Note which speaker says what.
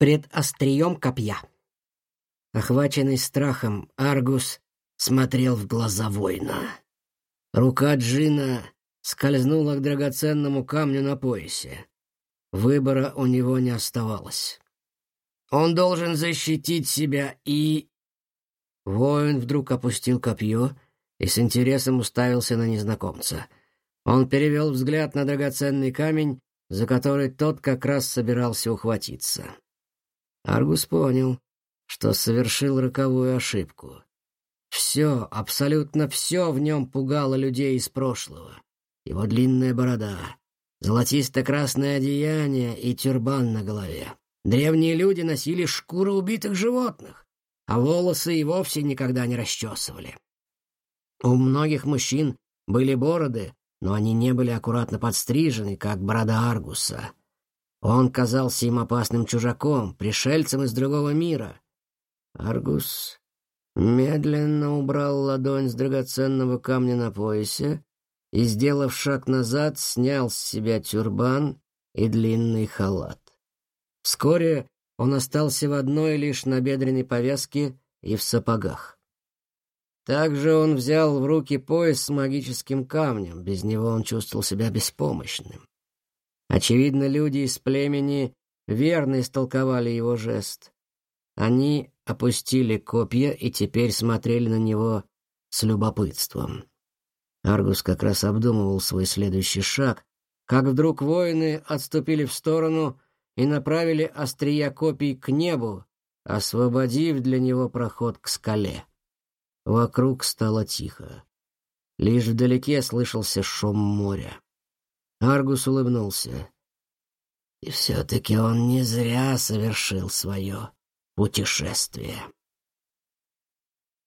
Speaker 1: пред острием копья. Охваченный страхом, Аргус смотрел в глаза воина. Рука Джина скользнула к драгоценному камню на поясе. Выбора у него не оставалось. Он должен защитить себя и... Воин вдруг опустил копье и с интересом уставился на незнакомца. Он перевел взгляд на драгоценный камень, за который тот как раз собирался ухватиться. Аргус понял, что совершил роковую ошибку. Все, абсолютно все в нем пугало людей из прошлого. Его длинная борода, золотисто-красное одеяние и тюрбан на голове. Древние люди носили шкуры убитых животных, а волосы и вовсе никогда не расчесывали. У многих мужчин были бороды, но они не были аккуратно подстрижены, как борода Аргуса. Он казался им опасным чужаком, пришельцем из другого мира. Аргус медленно убрал ладонь с драгоценного камня на поясе и, сделав шаг назад, снял с себя тюрбан и длинный халат. Вскоре он остался в одной лишь набедренной повязке и в сапогах. Также он взял в руки пояс с магическим камнем, без него он чувствовал себя беспомощным. Очевидно, люди из племени верно истолковали его жест. Они опустили копья и теперь смотрели на него с любопытством. Аргус как раз обдумывал свой следующий шаг, как вдруг воины отступили в сторону и направили острия копий к небу, освободив для него проход к скале. Вокруг стало тихо. Лишь вдалеке слышался шум моря. Аргус улыбнулся. И все-таки он не зря совершил свое путешествие.